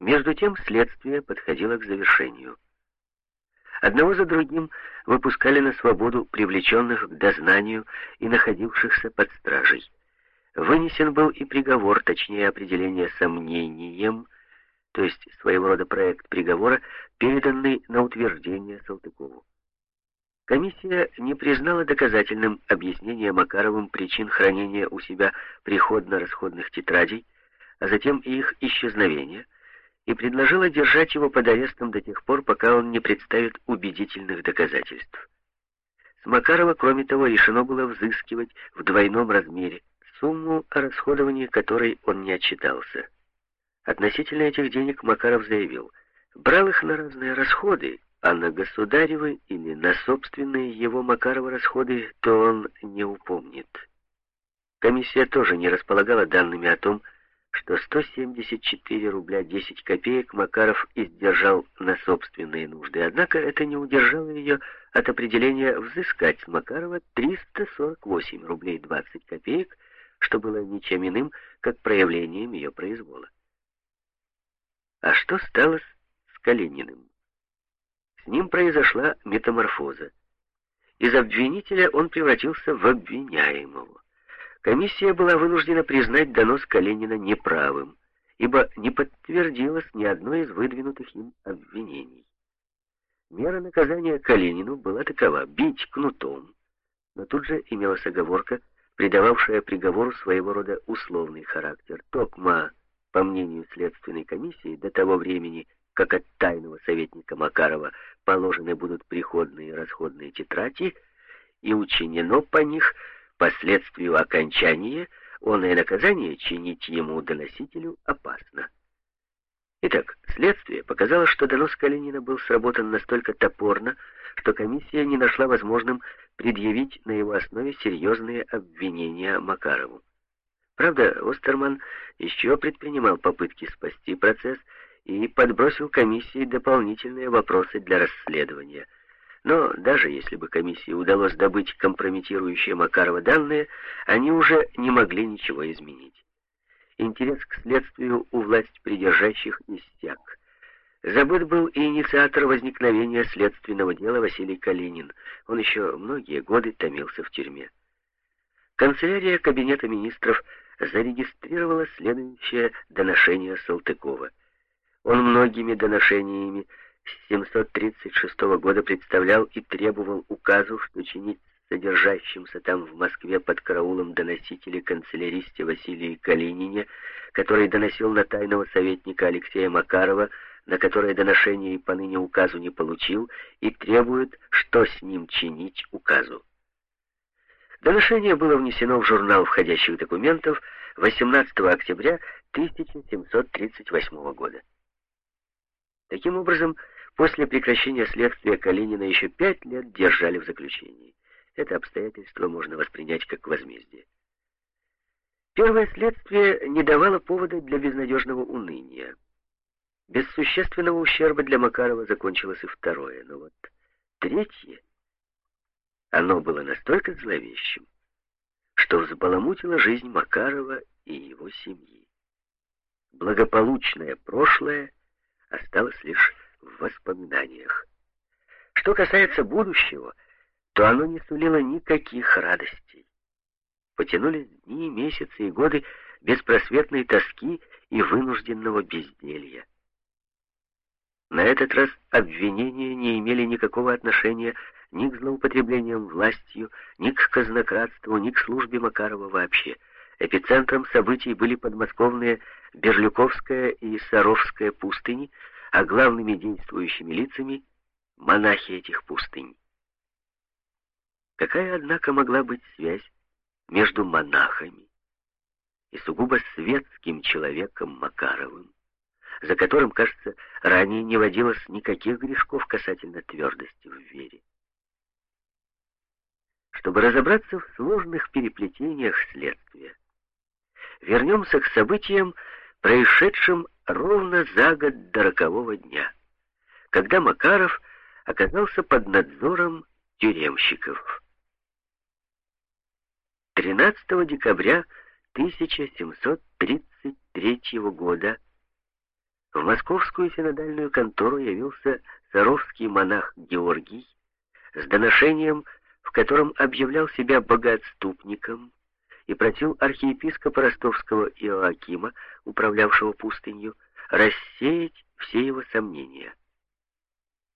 Между тем следствие подходило к завершению. Одного за другим выпускали на свободу привлеченных к дознанию и находившихся под стражей. Вынесен был и приговор, точнее определение сомнением, то есть своего рода проект приговора, переданный на утверждение Салтыкову. Комиссия не признала доказательным объяснение Макаровым причин хранения у себя приходно-расходных тетрадей, а затем и их исчезновения, и предложила держать его под арестом до тех пор, пока он не представит убедительных доказательств. С Макарова, кроме того, решено было взыскивать в двойном размере сумму, о расходовании которой он не отчитался. Относительно этих денег Макаров заявил, брал их на разные расходы, а на государевы или на собственные его Макарова расходы, то он не упомнит. Комиссия тоже не располагала данными о том, что 174 рубля 10 копеек Макаров издержал на собственные нужды, однако это не удержало ее от определения взыскать с Макарова 348 рублей 20 копеек, что было ничем иным, как проявлением ее произвола. А что стало с Калининым? С ним произошла метаморфоза. Из обвинителя он превратился в обвиняемого. Комиссия была вынуждена признать донос Калинина неправым, ибо не подтвердилось ни одно из выдвинутых им обвинений. Мера наказания Калинину была такова — бить кнутом, но тут же имелась оговорка, придававшая приговору своего рода условный характер. Токма, по мнению следственной комиссии, до того времени — как от тайного советника Макарова положены будут приходные и расходные тетради, и учинено по них последствию окончания, он и наказание чинить ему, доносителю, опасно. Итак, следствие показало, что донос Калинина был сработан настолько топорно, что комиссия не нашла возможным предъявить на его основе серьезные обвинения Макарову. Правда, Остерман еще предпринимал попытки спасти процесс, и подбросил комиссии дополнительные вопросы для расследования. Но даже если бы комиссии удалось добыть компрометирующие Макарова данные, они уже не могли ничего изменить. Интерес к следствию у власть придержащих иссяк. Забыт был и инициатор возникновения следственного дела Василий Калинин. Он еще многие годы томился в тюрьме. Канцелярия Кабинета министров зарегистрировала следующее доношение Салтыкова. Он многими доношениями 736 года представлял и требовал указу, что чинить содержащимся там в Москве под караулом доносителя канцеляристе Василии Калинине, который доносил на тайного советника Алексея Макарова, на которое доношение и поныне указу не получил, и требует, что с ним чинить указу. Доношение было внесено в журнал входящих документов 18 октября 1738 года. Таким образом, после прекращения следствия Калинина еще пять лет держали в заключении. Это обстоятельство можно воспринять как возмездие. Первое следствие не давало повода для безнадежного уныния. Без существенного ущерба для Макарова закончилось и второе. Но вот третье, оно было настолько зловещим, что взбаламутило жизнь Макарова и его семьи. Благополучное прошлое осталось лишь в воспоминаниях. Что касается будущего, то оно не сулило никаких радостей. Потянулись дни, месяцы и годы беспросветной тоски и вынужденного безделья. На этот раз обвинения не имели никакого отношения ни к злоупотреблениям властью, ни к казнократству, ни к службе Макарова вообще. Эпицентром событий были подмосковные Берлюковская и Саровская пустыни, а главными действующими лицами — монахи этих пустынь. Какая, однако, могла быть связь между монахами и сугубо светским человеком Макаровым, за которым, кажется, ранее не водилось никаких грешков касательно твердости в вере? Чтобы разобраться в сложных переплетениях следствия, вернемся к событиям, происшедшим ровно за год до рокового дня, когда Макаров оказался под надзором тюремщиков. 13 декабря 1733 года В московскую синодальную контору явился саровский монах Георгий с доношением, в котором объявлял себя богоотступником и просил архиепископа ростовского Иоакима, управлявшего пустынью, рассеять все его сомнения.